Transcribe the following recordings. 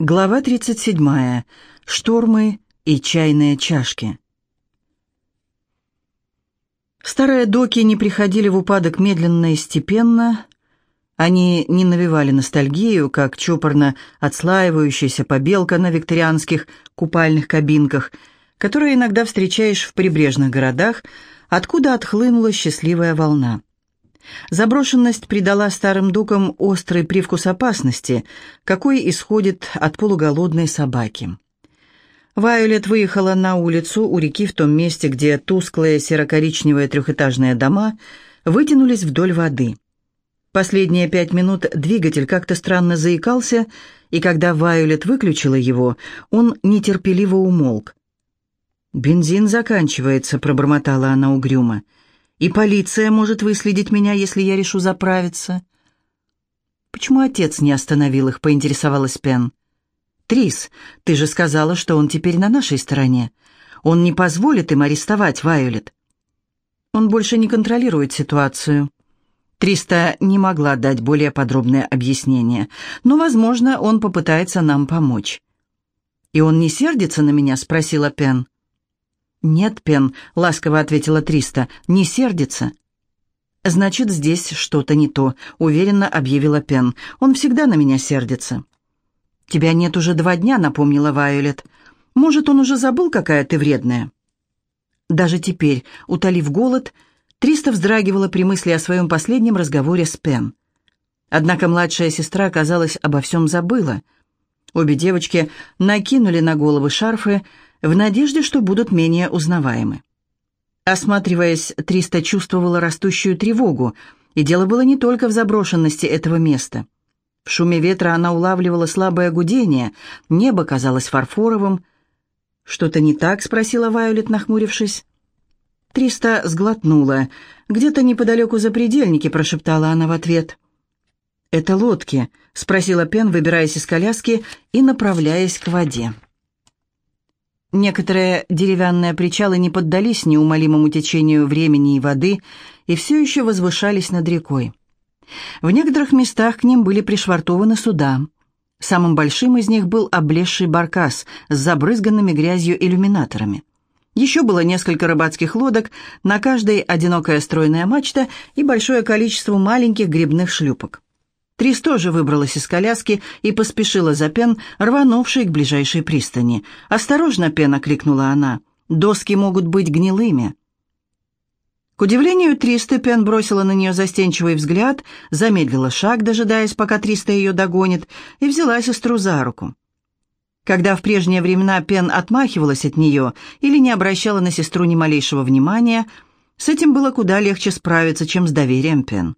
Глава 37. Штормы и чайные чашки. Старые доки не приходили в упадок медленно и степенно. Они не навевали ностальгию, как чопорно отслаивающаяся побелка на викторианских купальных кабинках, которые иногда встречаешь в прибрежных городах, откуда отхлынула счастливая волна. Заброшенность придала старым дукам острый привкус опасности, какой исходит от полуголодной собаки. Вайолет выехала на улицу у реки в том месте, где тусклые серо-коричневые трехэтажные дома вытянулись вдоль воды. Последние пять минут двигатель как-то странно заикался, и когда Вайолет выключила его, он нетерпеливо умолк. «Бензин заканчивается», — пробормотала она угрюмо. И полиция может выследить меня, если я решу заправиться. Почему отец не остановил их, поинтересовалась Пен. Трис, ты же сказала, что он теперь на нашей стороне. Он не позволит им арестовать Вайолет. Он больше не контролирует ситуацию. Триста не могла дать более подробное объяснение, но, возможно, он попытается нам помочь. «И он не сердится на меня?» — спросила Пен. «Нет, Пен», — ласково ответила Триста, — «не сердится». «Значит, здесь что-то не то», — уверенно объявила Пен. «Он всегда на меня сердится». «Тебя нет уже два дня», — напомнила Вайолет. «Может, он уже забыл, какая ты вредная?» Даже теперь, утолив голод, Триста вздрагивала при мысли о своем последнем разговоре с Пен. Однако младшая сестра, казалось, обо всем забыла. Обе девочки накинули на головы шарфы, в надежде, что будут менее узнаваемы. Осматриваясь, Триста чувствовала растущую тревогу, и дело было не только в заброшенности этого места. В шуме ветра она улавливала слабое гудение, небо казалось фарфоровым. «Что-то не так?» — спросила Вайолет, нахмурившись. Триста сглотнула. «Где-то неподалеку за предельники», — прошептала она в ответ. «Это лодки?» — спросила Пен, выбираясь из коляски и направляясь к воде. Некоторые деревянные причалы не поддались неумолимому течению времени и воды и все еще возвышались над рекой. В некоторых местах к ним были пришвартованы суда. Самым большим из них был облезший баркас с забрызганными грязью иллюминаторами. Еще было несколько рыбацких лодок, на каждой одинокая стройная мачта и большое количество маленьких грибных шлюпок. Трис тоже выбралась из коляски и поспешила за Пен, рванувшей к ближайшей пристани. «Осторожно, Пен!» — окликнула она. «Доски могут быть гнилыми». К удивлению Триста, Пен бросила на нее застенчивый взгляд, замедлила шаг, дожидаясь, пока Триста ее догонит, и взяла сестру за руку. Когда в прежние времена Пен отмахивалась от нее или не обращала на сестру ни малейшего внимания, с этим было куда легче справиться, чем с доверием Пен.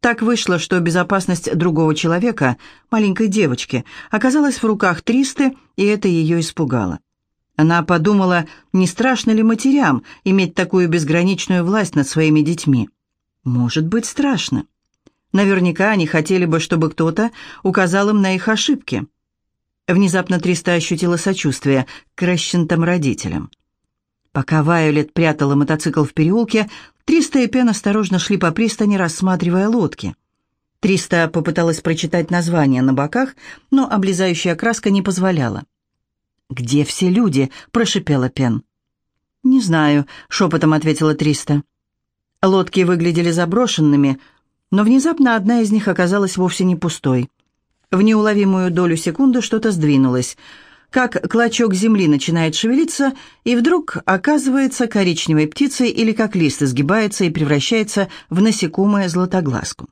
Так вышло, что безопасность другого человека, маленькой девочки, оказалась в руках Тристы, и это ее испугало. Она подумала, не страшно ли матерям иметь такую безграничную власть над своими детьми. Может быть, страшно. Наверняка они хотели бы, чтобы кто-то указал им на их ошибки. Внезапно Триста ощутила сочувствие к расщентым родителям. Пока Вайолет прятала мотоцикл в переулке, Триста и Пен осторожно шли по пристани, рассматривая лодки. Триста попыталась прочитать название на боках, но облезающая краска не позволяла. «Где все люди?» – прошипела Пен. «Не знаю», – шепотом ответила Триста. Лодки выглядели заброшенными, но внезапно одна из них оказалась вовсе не пустой. В неуловимую долю секунды что-то сдвинулось – как клочок земли начинает шевелиться и вдруг оказывается коричневой птицей или как лист изгибается и превращается в насекомое златоглазку.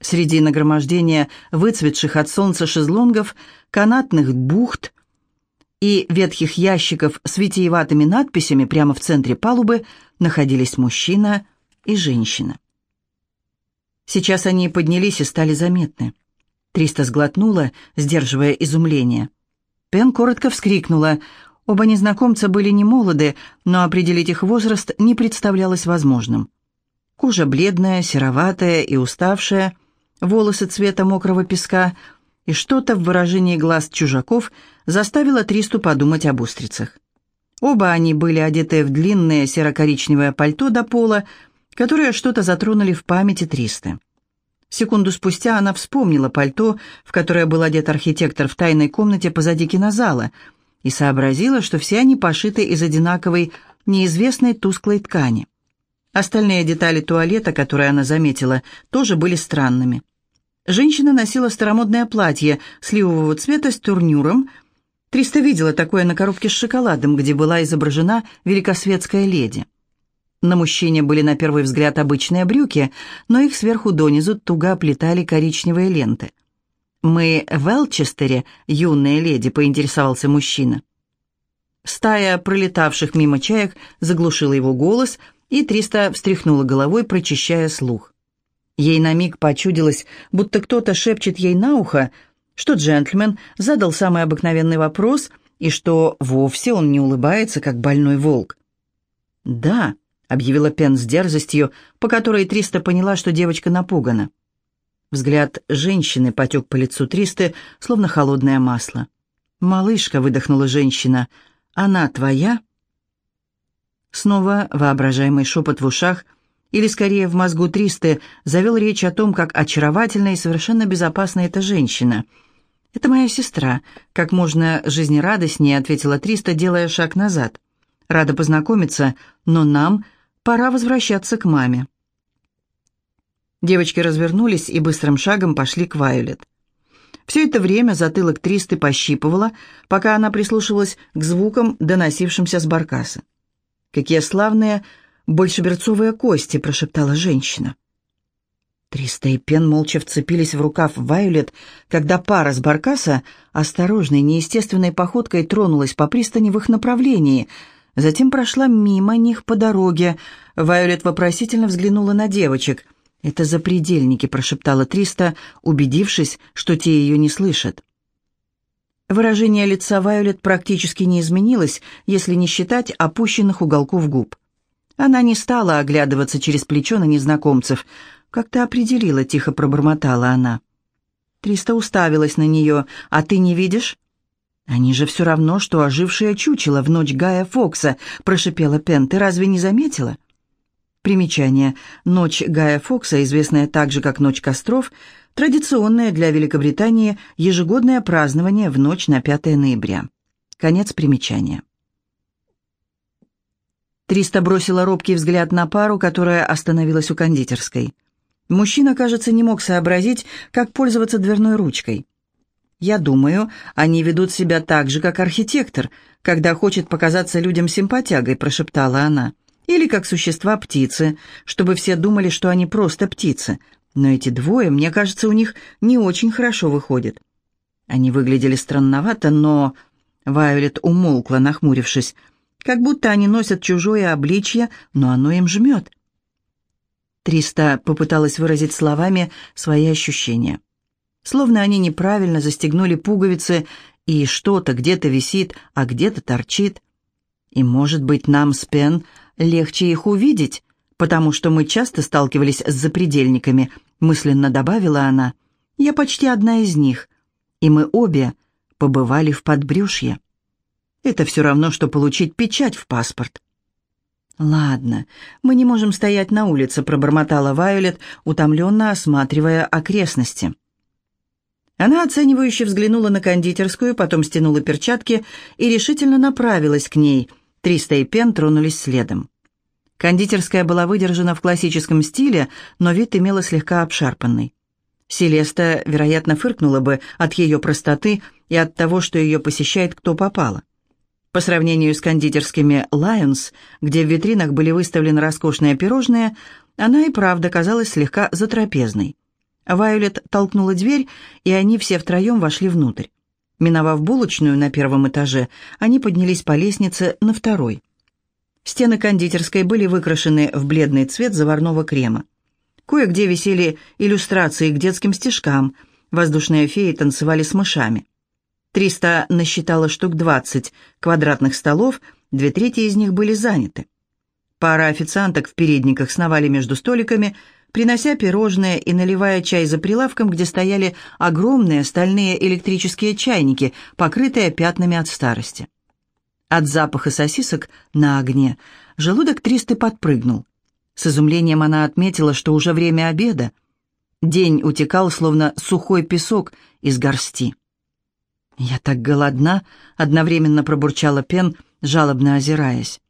Среди нагромождения выцветших от солнца шезлонгов, канатных бухт и ветхих ящиков с витиеватыми надписями прямо в центре палубы находились мужчина и женщина. Сейчас они поднялись и стали заметны. Триста сглотнула, сдерживая изумление – Пен коротко вскрикнула. Оба незнакомца были не молоды, но определить их возраст не представлялось возможным. Кожа бледная, сероватая и уставшая, волосы цвета мокрого песка, и что-то в выражении глаз чужаков заставило Тристу подумать об устрицах. Оба они были одеты в длинное серо-коричневое пальто до пола, которое что-то затронули в памяти Тристы. Секунду спустя она вспомнила пальто, в которое был одет архитектор в тайной комнате позади кинозала, и сообразила, что все они пошиты из одинаковой, неизвестной тусклой ткани. Остальные детали туалета, которые она заметила, тоже были странными. Женщина носила старомодное платье сливового цвета с турнюром. Триста видела такое на коробке с шоколадом, где была изображена великосветская леди. На мужчине были на первый взгляд обычные брюки, но их сверху донизу туго оплетали коричневые ленты. «Мы в Элчестере, юная леди», — поинтересовался мужчина. Стая пролетавших мимо чаек заглушила его голос, и Триста встряхнула головой, прочищая слух. Ей на миг почудилось, будто кто-то шепчет ей на ухо, что джентльмен задал самый обыкновенный вопрос и что вовсе он не улыбается, как больной волк. «Да», — объявила Пен с дерзостью, по которой Триста поняла, что девочка напугана. Взгляд женщины потек по лицу Тристы, словно холодное масло. «Малышка», — выдохнула женщина, — «она твоя?» Снова воображаемый шепот в ушах, или скорее в мозгу Тристы, завел речь о том, как очаровательна и совершенно безопасна эта женщина. «Это моя сестра», — как можно жизнерадостнее ответила Триста, делая шаг назад. «Рада познакомиться, но нам пора возвращаться к маме». Девочки развернулись и быстрым шагом пошли к Вайолет. Все это время затылок Тристы пощипывала, пока она прислушивалась к звукам, доносившимся с баркаса. «Какие славные большеберцовые кости!» — прошептала женщина. Триста и Пен молча вцепились в рукав Вайолет, когда пара с баркаса осторожной, неестественной походкой тронулась по пристани в их направлении, затем прошла мимо них по дороге. Вайолет вопросительно взглянула на девочек. «Это запредельники», — прошептала Триста, убедившись, что те ее не слышат. Выражение лица Вайолет практически не изменилось, если не считать опущенных уголков губ. Она не стала оглядываться через плечо на незнакомцев. «Как ты определила?» — тихо пробормотала она. Триста уставилась на нее. «А ты не видишь?» «Они же все равно, что ожившее чучело в ночь Гая Фокса», — прошипела Пен. «Ты разве не заметила?» Примечание. Ночь Гая Фокса, известная также как Ночь костров, Традиционное для Великобритании ежегодное празднование в ночь на 5 ноября. Конец примечания. Триста бросила робкий взгляд на пару, которая остановилась у кондитерской. Мужчина, кажется, не мог сообразить, как пользоваться дверной ручкой. «Я думаю, они ведут себя так же, как архитектор, когда хочет показаться людям симпатягой», — прошептала она. «Или как существа-птицы, чтобы все думали, что они просто птицы, но эти двое, мне кажется, у них не очень хорошо выходит. Они выглядели странновато, но... Вайолет умолкла, нахмурившись. Как будто они носят чужое обличье, но оно им жмет. Триста попыталась выразить словами свои ощущения. Словно они неправильно застегнули пуговицы, и что-то где-то висит, а где-то торчит. И, может быть, нам с Пен легче их увидеть, потому что мы часто сталкивались с запредельниками», — мысленно добавила она. «Я почти одна из них, и мы обе побывали в подбрюшье. Это все равно, что получить печать в паспорт». «Ладно, мы не можем стоять на улице», — пробормотала Вайолет, утомленно осматривая окрестности. Она оценивающе взглянула на кондитерскую, потом стянула перчатки и решительно направилась к ней. Триста и Пен тронулись следом. Кондитерская была выдержана в классическом стиле, но вид имела слегка обшарпанный. Селеста, вероятно, фыркнула бы от ее простоты и от того, что ее посещает кто попало. По сравнению с кондитерскими «Лайонс», где в витринах были выставлены роскошные пирожные, она и правда казалась слегка затрапезной. Вайолет толкнула дверь, и они все втроем вошли внутрь. Миновав булочную на первом этаже, они поднялись по лестнице на второй. Стены кондитерской были выкрашены в бледный цвет заварного крема. Кое-где висели иллюстрации к детским стишкам. Воздушные феи танцевали с мышами. Триста насчитала штук двадцать квадратных столов, две трети из них были заняты. Пара официанток в передниках сновали между столиками, принося пирожные и наливая чай за прилавком, где стояли огромные стальные электрические чайники, покрытые пятнами от старости. От запаха сосисок на огне желудок Тристы подпрыгнул. С изумлением она отметила, что уже время обеда. День утекал, словно сухой песок из горсти. «Я так голодна», — одновременно пробурчала Пен, жалобно озираясь.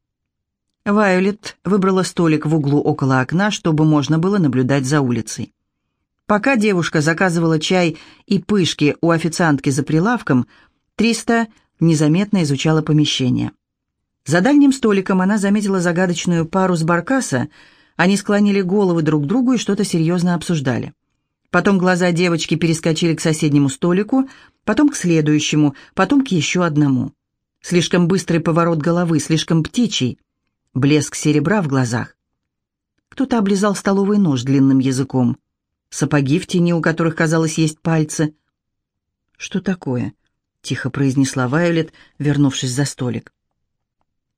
Вайолет выбрала столик в углу около окна, чтобы можно было наблюдать за улицей. Пока девушка заказывала чай и пышки у официантки за прилавком, Триста незаметно изучала помещение. За дальним столиком она заметила загадочную пару с баркаса, они склонили головы друг к другу и что-то серьезно обсуждали. Потом глаза девочки перескочили к соседнему столику, потом к следующему, потом к еще одному. Слишком быстрый поворот головы, слишком птичий. Блеск серебра в глазах. Кто-то облизал столовый нож длинным языком. Сапоги в тени, у которых, казалось, есть пальцы. «Что такое?» — тихо произнесла Вайолет, вернувшись за столик.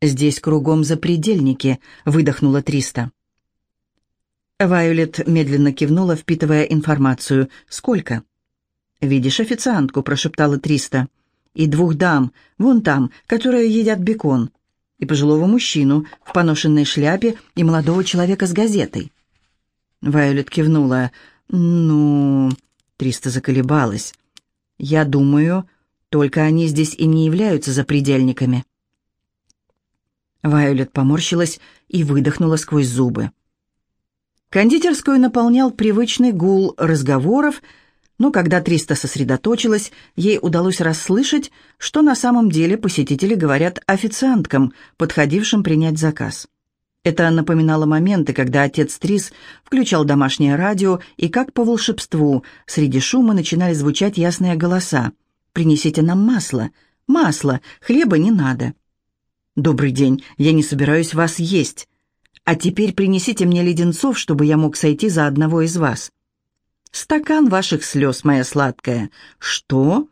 «Здесь кругом запредельники», — выдохнула Триста. Вайолет медленно кивнула, впитывая информацию. «Сколько?» «Видишь официантку», — прошептала Триста. «И двух дам, вон там, которые едят бекон. И пожилого мужчину в поношенной шляпе, и молодого человека с газетой». Вайолет кивнула. «Ну...» — Триста заколебалась. «Я думаю, только они здесь и не являются запредельниками». Вайолет поморщилась и выдохнула сквозь зубы. Кондитерскую наполнял привычный гул разговоров, но когда Триста сосредоточилась, ей удалось расслышать, что на самом деле посетители говорят официанткам, подходившим принять заказ. Это напоминало моменты, когда отец Трис включал домашнее радио, и как по волшебству среди шума начинали звучать ясные голоса. «Принесите нам масло! Масло! Хлеба не надо!» «Добрый день! Я не собираюсь вас есть!» А теперь принесите мне леденцов, чтобы я мог сойти за одного из вас. Стакан ваших слез, моя сладкая. Что?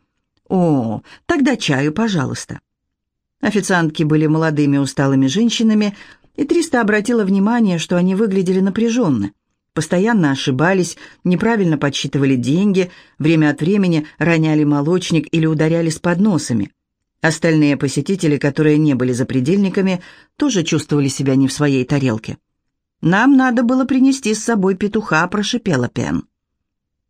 О, тогда чаю, пожалуйста. Официантки были молодыми усталыми женщинами, и Триста обратила внимание, что они выглядели напряженно. Постоянно ошибались, неправильно подсчитывали деньги, время от времени роняли молочник или ударяли с подносами. Остальные посетители, которые не были запредельниками, тоже чувствовали себя не в своей тарелке. «Нам надо было принести с собой петуха», — прошипела Пен.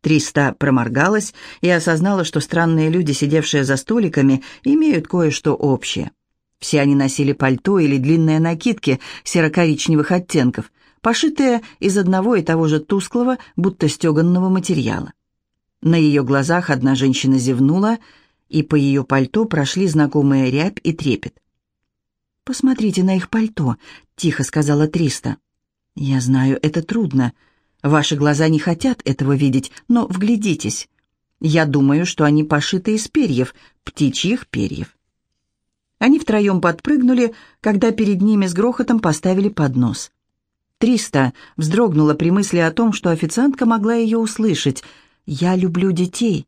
Триста проморгалась и осознала, что странные люди, сидевшие за столиками, имеют кое-что общее. Все они носили пальто или длинные накидки серо-коричневых оттенков, пошитые из одного и того же тусклого, будто стеганного материала. На ее глазах одна женщина зевнула — и по ее пальто прошли знакомые рябь и трепет. «Посмотрите на их пальто», — тихо сказала Триста. «Я знаю, это трудно. Ваши глаза не хотят этого видеть, но вглядитесь. Я думаю, что они пошиты из перьев, птичьих перьев». Они втроем подпрыгнули, когда перед ними с грохотом поставили поднос. Триста вздрогнула при мысли о том, что официантка могла ее услышать. «Я люблю детей»,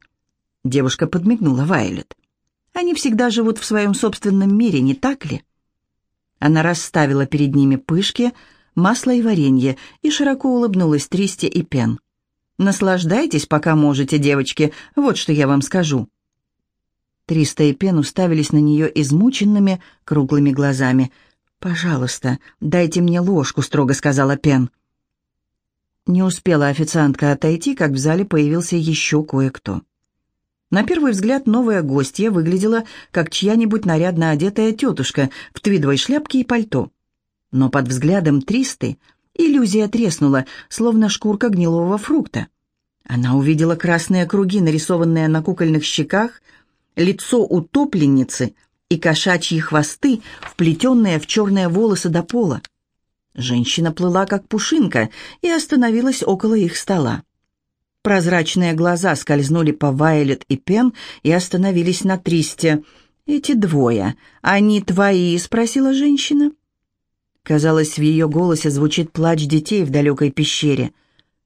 Девушка подмигнула Вайлет. «Они всегда живут в своем собственном мире, не так ли?» Она расставила перед ними пышки, масло и варенье и широко улыбнулась Тристе и Пен. «Наслаждайтесь, пока можете, девочки, вот что я вам скажу». Триста и Пен уставились на нее измученными, круглыми глазами. «Пожалуйста, дайте мне ложку», — строго сказала Пен. Не успела официантка отойти, как в зале появился еще кое-кто. На первый взгляд новая гостья выглядела как чья-нибудь нарядно одетая тетушка в твидовой шляпке и пальто. Но под взглядом Тристы иллюзия треснула, словно шкурка гнилого фрукта. Она увидела красные круги, нарисованные на кукольных щеках, лицо утопленницы и кошачьи хвосты, вплетенные в черные волосы до пола. Женщина плыла, как пушинка, и остановилась около их стола. Прозрачные глаза скользнули по Вайлет и Пен и остановились на Тристе. «Эти двое, они твои?» — спросила женщина. Казалось, в ее голосе звучит плач детей в далекой пещере.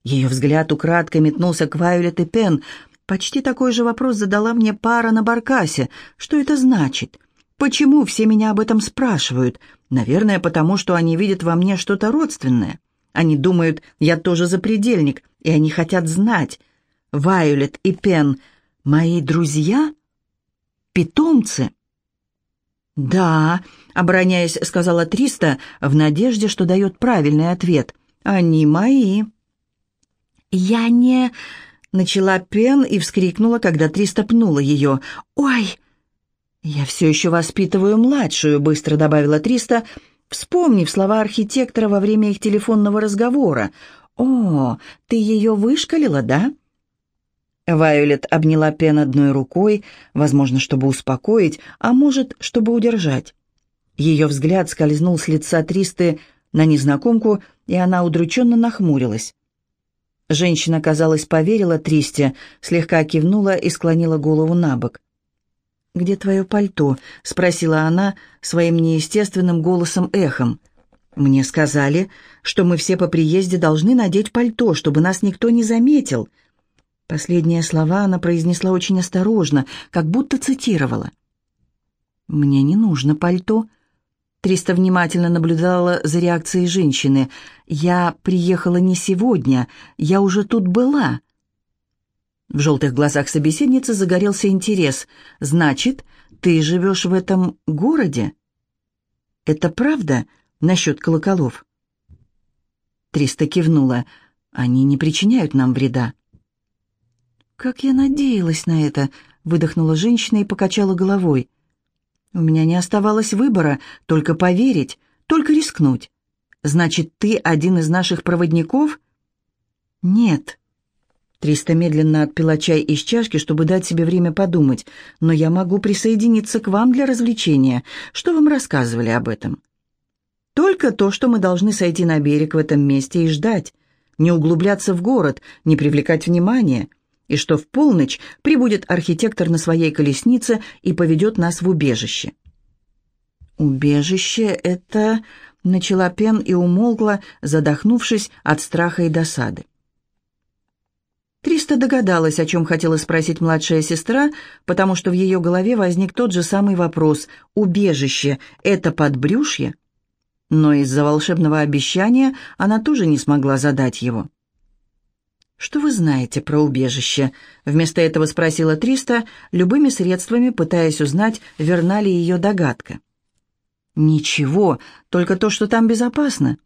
Ее взгляд украдкой метнулся к Вайолет и Пен. Почти такой же вопрос задала мне пара на баркасе. Что это значит? Почему все меня об этом спрашивают? Наверное, потому что они видят во мне что-то родственное. Они думают, я тоже запредельник, и они хотят знать. Вайолет и Пен — мои друзья? Питомцы?» «Да», — обороняясь, сказала Триста, в надежде, что дает правильный ответ. «Они мои». «Я не...» — начала Пен и вскрикнула, когда Триста пнула ее. «Ой!» «Я все еще воспитываю младшую», — быстро добавила Триста, вспомнив слова архитектора во время их телефонного разговора. «О, ты ее вышкалила, да?» Вайолет обняла Пен одной рукой, возможно, чтобы успокоить, а может, чтобы удержать. Ее взгляд скользнул с лица Тристы на незнакомку, и она удрученно нахмурилась. Женщина, казалось, поверила Тристе, слегка кивнула и склонила голову на бок. «Где твое пальто?» — спросила она своим неестественным голосом-эхом. «Мне сказали, что мы все по приезде должны надеть пальто, чтобы нас никто не заметил». Последние слова она произнесла очень осторожно, как будто цитировала. «Мне не нужно пальто». Триста внимательно наблюдала за реакцией женщины. «Я приехала не сегодня, я уже тут была». В желтых глазах собеседницы загорелся интерес. «Значит, ты живешь в этом городе?» «Это правда насчет колоколов?» Триста кивнула. «Они не причиняют нам вреда». «Как я надеялась на это!» — выдохнула женщина и покачала головой. «У меня не оставалось выбора, только поверить, только рискнуть. Значит, ты один из наших проводников?» «Нет», Триста медленно отпила чай из чашки, чтобы дать себе время подумать. «Но я могу присоединиться к вам для развлечения. Что вам рассказывали об этом?» «Только то, что мы должны сойти на берег в этом месте и ждать. Не углубляться в город, не привлекать внимания. И что в полночь прибудет архитектор на своей колеснице и поведет нас в убежище». «Убежище — это...» — начала Пен и умолкла, задохнувшись от страха и досады. Триста догадалась, о чем хотела спросить младшая сестра, потому что в ее голове возник тот же самый вопрос «Убежище — это подбрюшье?» Но из-за волшебного обещания она тоже не смогла задать его. «Что вы знаете про убежище?» Вместо этого спросила Триста, любыми средствами пытаясь узнать, верна ли ее догадка. «Ничего, только то, что там безопасно.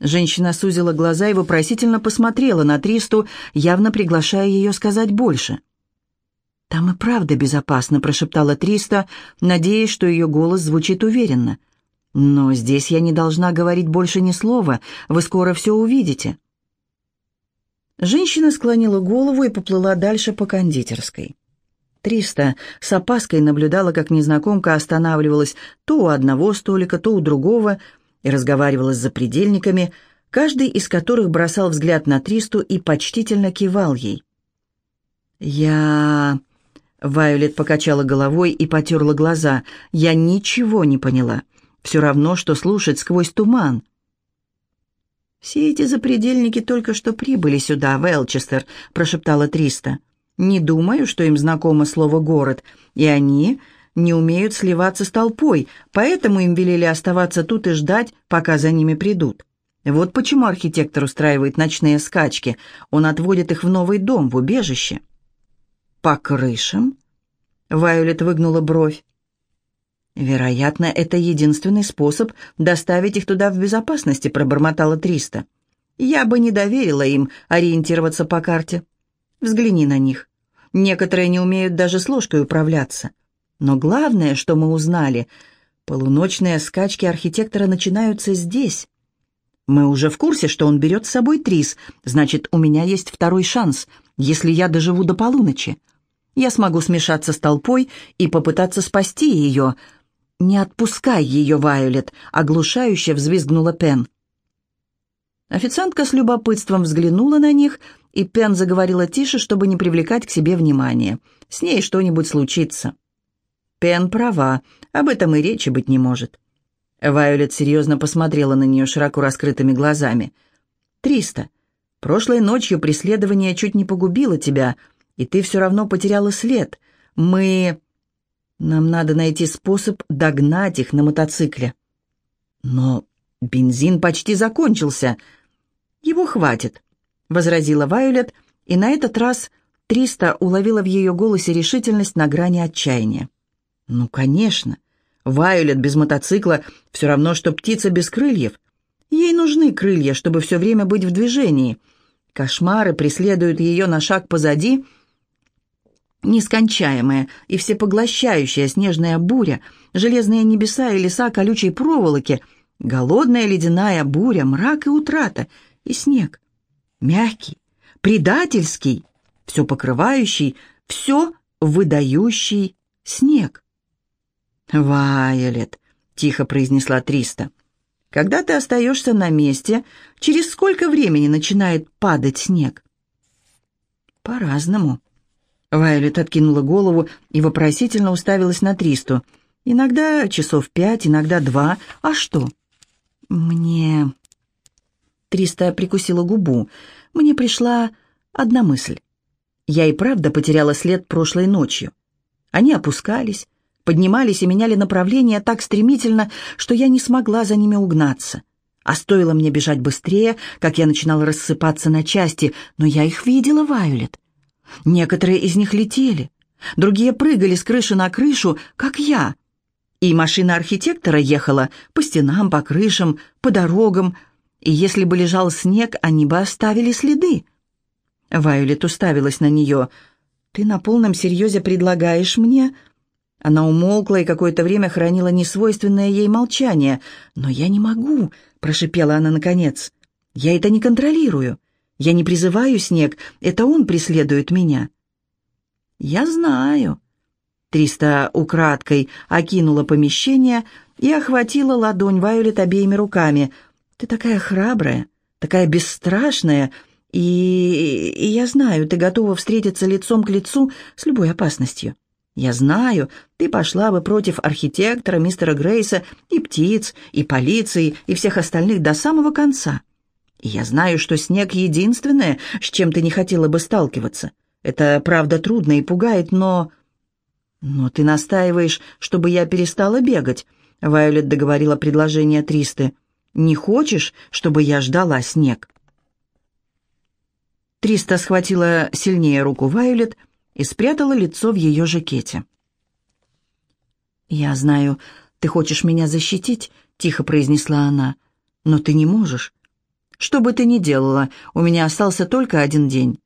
Женщина сузила глаза и вопросительно посмотрела на Тристу, явно приглашая ее сказать больше. «Там и правда безопасно», — прошептала Триста, надеясь, что ее голос звучит уверенно. «Но здесь я не должна говорить больше ни слова, вы скоро все увидите». Женщина склонила голову и поплыла дальше по кондитерской. Триста с опаской наблюдала, как незнакомка останавливалась то у одного столика, то у другого, — и разговаривала с запредельниками, каждый из которых бросал взгляд на Тристу и почтительно кивал ей. «Я...» Вайолет покачала головой и потерла глаза. «Я ничего не поняла. Все равно, что слушать сквозь туман». «Все эти запредельники только что прибыли сюда, в Элчестер», — прошептала Триста. «Не думаю, что им знакомо слово «город», и они не умеют сливаться с толпой, поэтому им велели оставаться тут и ждать, пока за ними придут. Вот почему архитектор устраивает ночные скачки. Он отводит их в новый дом, в убежище. «По крышам?» Вайолет выгнула бровь. «Вероятно, это единственный способ доставить их туда в безопасности», — пробормотала Триста. «Я бы не доверила им ориентироваться по карте. Взгляни на них. Некоторые не умеют даже с ложкой управляться. Но главное, что мы узнали, полуночные скачки архитектора начинаются здесь. Мы уже в курсе, что он берет с собой Трис, значит, у меня есть второй шанс, если я доживу до полуночи. Я смогу смешаться с толпой и попытаться спасти ее. «Не отпускай ее, Вайолет!» — оглушающе взвизгнула Пен. Официантка с любопытством взглянула на них, и Пен заговорила тише, чтобы не привлекать к себе внимания. «С ней что-нибудь случится». Пен права, об этом и речи быть не может. Вайолет серьезно посмотрела на нее широко раскрытыми глазами. «Триста. Прошлой ночью преследование чуть не погубило тебя, и ты все равно потеряла след. Мы... Нам надо найти способ догнать их на мотоцикле». «Но бензин почти закончился. Его хватит», — возразила Вайолет, и на этот раз Триста уловила в ее голосе решительность на грани отчаяния. Ну, конечно. Вайолет без мотоцикла все равно, что птица без крыльев. Ей нужны крылья, чтобы все время быть в движении. Кошмары преследуют ее на шаг позади. Нескончаемая и всепоглощающая снежная буря, железные небеса и леса колючей проволоки, голодная ледяная буря, мрак и утрата, и снег. Мягкий, предательский, все покрывающий, все выдающий снег. «Вайолет», — тихо произнесла Триста, — «когда ты остаешься на месте, через сколько времени начинает падать снег?» «По-разному». Вайолет откинула голову и вопросительно уставилась на Тристу. «Иногда часов пять, иногда два. А что?» «Мне...» Триста прикусила губу. «Мне пришла одна мысль. Я и правда потеряла след прошлой ночью. Они опускались, поднимались и меняли направление так стремительно, что я не смогла за ними угнаться. А стоило мне бежать быстрее, как я начинала рассыпаться на части, но я их видела, Вайолет. Некоторые из них летели, другие прыгали с крыши на крышу, как я. И машина архитектора ехала по стенам, по крышам, по дорогам, и если бы лежал снег, они бы оставили следы. Вайолет уставилась на нее. «Ты на полном серьезе предлагаешь мне...» Она умолкла и какое-то время хранила несвойственное ей молчание. «Но я не могу», — прошипела она наконец. «Я это не контролирую. Я не призываю снег, это он преследует меня». «Я знаю». Триста украдкой окинула помещение и охватила ладонь Вайолет обеими руками. «Ты такая храбрая, такая бесстрашная, и, и я знаю, ты готова встретиться лицом к лицу с любой опасностью. Я знаю, ты пошла бы против архитектора, мистера Грейса, и птиц, и полиции, и всех остальных до самого конца. Я знаю, что снег — единственное, с чем ты не хотела бы сталкиваться. Это, правда, трудно и пугает, но... Но ты настаиваешь, чтобы я перестала бегать, — Вайолет договорила предложение Тристы. Не хочешь, чтобы я ждала снег? Триста схватила сильнее руку Вайолет и спрятала лицо в ее жакете. «Я знаю, ты хочешь меня защитить», — тихо произнесла она, — «но ты не можешь. Что бы ты ни делала, у меня остался только один день.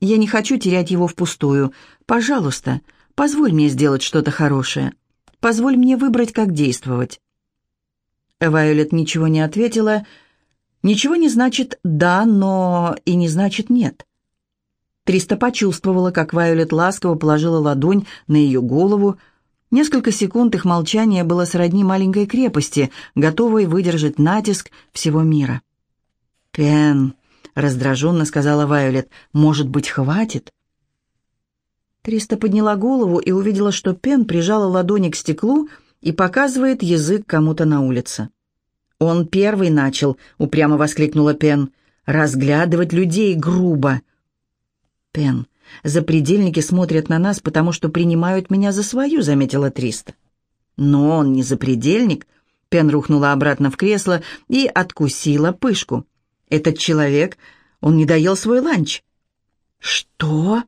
Я не хочу терять его впустую. Пожалуйста, позволь мне сделать что-то хорошее. Позволь мне выбрать, как действовать». Вайолет ничего не ответила, — Ничего не значит «да», но и не значит «нет». Триста почувствовала, как Вайолет ласково положила ладонь на ее голову. Несколько секунд их молчания было сродни маленькой крепости, готовой выдержать натиск всего мира. «Пен», — раздраженно сказала Вайолет, — «может быть, хватит?» Триста подняла голову и увидела, что Пен прижала ладони к стеклу и показывает язык кому-то на улице. «Он первый начал», — упрямо воскликнула Пен. «Разглядывать людей грубо». «Пен, запредельники смотрят на нас, потому что принимают меня за свою», — заметила Триста. «Но он не запредельник». Пен рухнула обратно в кресло и откусила пышку. «Этот человек, он не доел свой ланч». «Что?»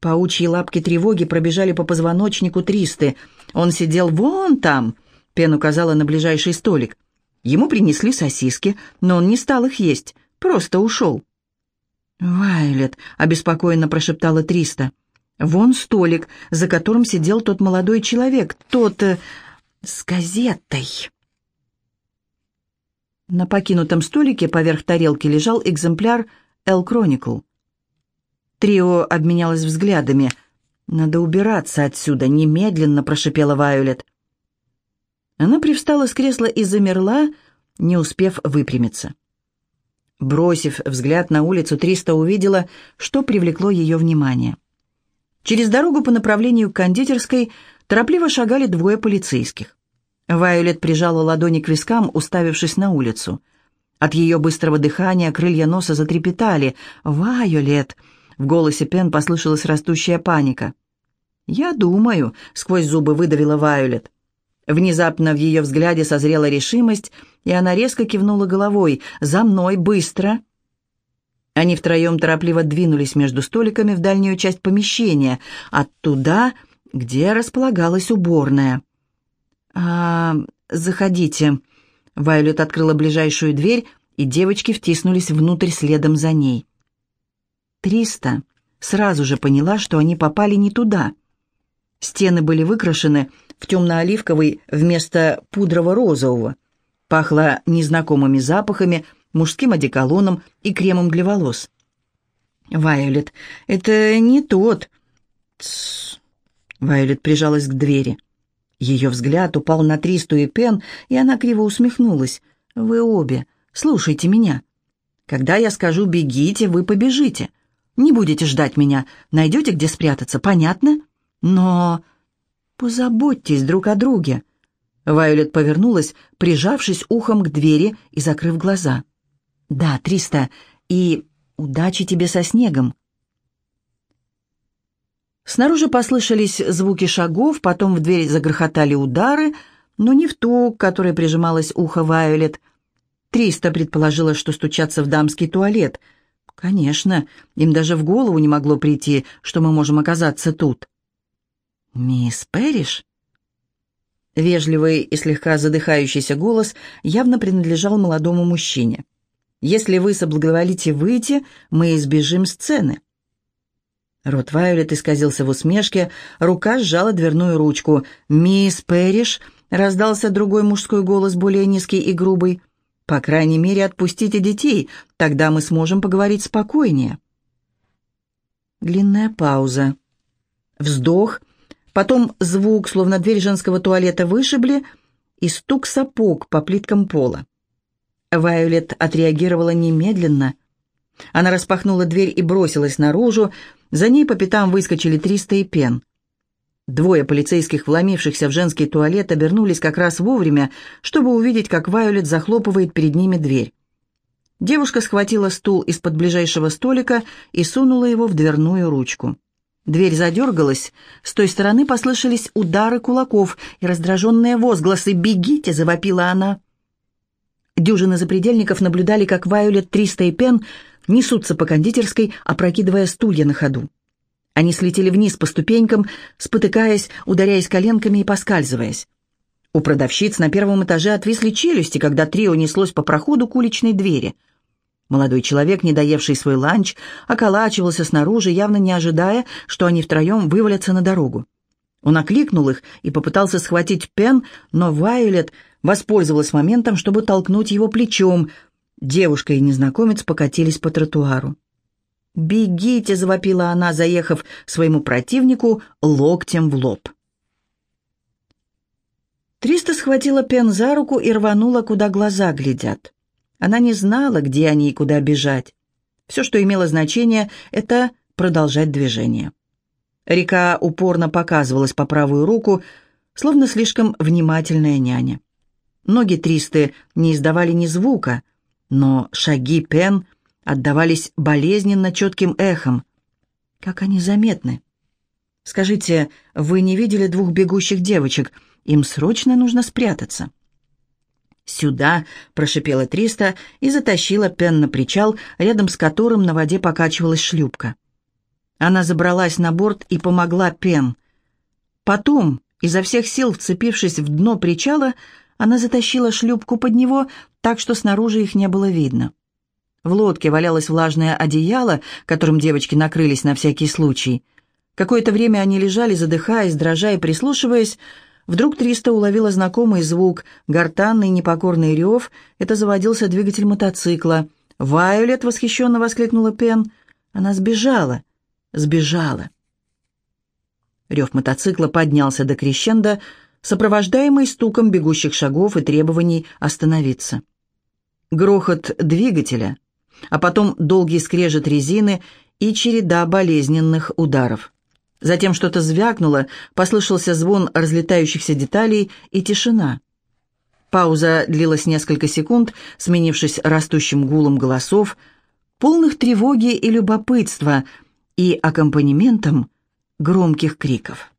Паучьи лапки тревоги пробежали по позвоночнику Тристы. «Он сидел вон там», — Пен указала на ближайший столик. Ему принесли сосиски, но он не стал их есть, просто ушел. «Вайлет», — обеспокоенно прошептала Триста, — «вон столик, за которым сидел тот молодой человек, тот... Э, с газетой». На покинутом столике поверх тарелки лежал экземпляр «Эл Кроникл». Трио обменялось взглядами. «Надо убираться отсюда, немедленно», — прошипела Вайолет. Она привстала с кресла и замерла, не успев выпрямиться. Бросив взгляд на улицу, Триста увидела, что привлекло ее внимание. Через дорогу по направлению к кондитерской торопливо шагали двое полицейских. Вайолет прижала ладони к вискам, уставившись на улицу. От ее быстрого дыхания крылья носа затрепетали. «Вайолет!» — в голосе Пен послышалась растущая паника. «Я думаю», — сквозь зубы выдавила Вайолет. Внезапно в ее взгляде созрела решимость, и она резко кивнула головой. «За мной, быстро!» Они втроем торопливо двинулись между столиками в дальнюю часть помещения, оттуда, где располагалась уборная. «А, заходите». Вайолет открыла ближайшую дверь, и девочки втиснулись внутрь следом за ней. Триста сразу же поняла, что они попали не туда. Стены были выкрашены в темно-оливковый вместо пудрово-розового. Пахло незнакомыми запахами, мужским одеколоном и кремом для волос. «Вайолет, это не тот...» «Тссс...» Вайолет прижалась к двери. Ее взгляд упал на Тристу и Пен, и она криво усмехнулась. «Вы обе, слушайте меня. Когда я скажу «бегите», вы побежите. Не будете ждать меня, найдете, где спрятаться, понятно? Но позаботьтесь друг о друге». Вайолет повернулась, прижавшись ухом к двери и закрыв глаза. «Да, Триста, и удачи тебе со снегом. Снаружи послышались звуки шагов, потом в дверь загрохотали удары, но не в ту, к которой прижималось ухо Вайолет. Триста предположила, что стучаться в дамский туалет. Конечно, им даже в голову не могло прийти, что мы можем оказаться тут. «Мисс Перриш?» Вежливый и слегка задыхающийся голос явно принадлежал молодому мужчине. «Если вы соблаговолите выйти, мы избежим сцены». Рот Вайолет исказился в усмешке, рука сжала дверную ручку. «Мисс Перриш!» — раздался другой мужской голос, более низкий и грубый. «По крайней мере, отпустите детей, тогда мы сможем поговорить спокойнее». Длинная пауза. Вздох, потом звук, словно дверь женского туалета вышибли, и стук сапог по плиткам пола. Вайолет отреагировала немедленно. Она распахнула дверь и бросилась наружу, за ней по пятам выскочили Триста и Пен. Двое полицейских, вломившихся в женский туалет, обернулись как раз вовремя, чтобы увидеть, как Вайолет захлопывает перед ними дверь. Девушка схватила стул из-под ближайшего столика и сунула его в дверную ручку. Дверь задергалась, с той стороны послышались удары кулаков и раздраженные возгласы «Бегите!» — завопила она. Дюжины запредельников наблюдали, как Вайолет, Триста и Пен несутся по кондитерской, опрокидывая стулья на ходу. Они слетели вниз по ступенькам, спотыкаясь, ударяясь коленками и поскальзываясь. У продавщиц на первом этаже отвисли челюсти, когда трио неслось по проходу к уличной двери. Молодой человек, не доевший свой ланч, околачивался снаружи, явно не ожидая, что они втроем вывалятся на дорогу. Он окликнул их и попытался схватить Пен, но Вайолет воспользовалась моментом, чтобы толкнуть его плечом, Девушка и незнакомец покатились по тротуару. «Бегите!» — завопила она, заехав своему противнику локтем в лоб. Триста схватила Пен за руку и рванула, куда глаза глядят. Она не знала, где они и куда бежать. Все, что имело значение, это продолжать движение. Река упорно показывалась по правую руку, словно слишком внимательная няня. Ноги Тристы не издавали ни звука, но шаги Пен отдавались болезненно четким эхом. Как они заметны. Скажите, вы не видели двух бегущих девочек? Им срочно нужно спрятаться. «Сюда!» — прошипела Триста и затащила Пен на причал, рядом с которым на воде покачивалась шлюпка. Она забралась на борт и помогла Пен. Потом, изо всех сил вцепившись в дно причала, она затащила шлюпку под него, так что снаружи их не было видно. В лодке валялось влажное одеяло, которым девочки накрылись на всякий случай. Какое-то время они лежали, задыхаясь, дрожа и прислушиваясь. Вдруг Триста уловила знакомый звук, гортанный непокорный рев. Это заводился двигатель мотоцикла. «Вайолет!» — восхищенно воскликнула Пен. Она сбежала. Сбежала. Рев мотоцикла поднялся до крещенда, сопровождаемый стуком бегущих шагов и требований остановиться. Грохот двигателя, а потом долгий скрежет резины и череда болезненных ударов. Затем что-то звякнуло, послышался звон разлетающихся деталей и тишина. Пауза длилась несколько секунд, сменившись растущим гулом голосов, полных тревоги и любопытства и аккомпанементом громких криков.